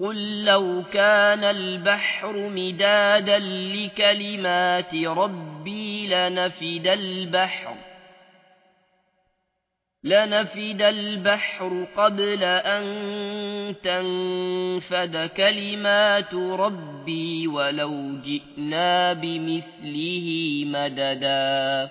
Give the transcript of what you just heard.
قل لو كان البحر مدادا لكلمات ربي لنفد البحر لنفد البحر قبل أن تنفد كلمات ربي ولو جئنا بمثله مددا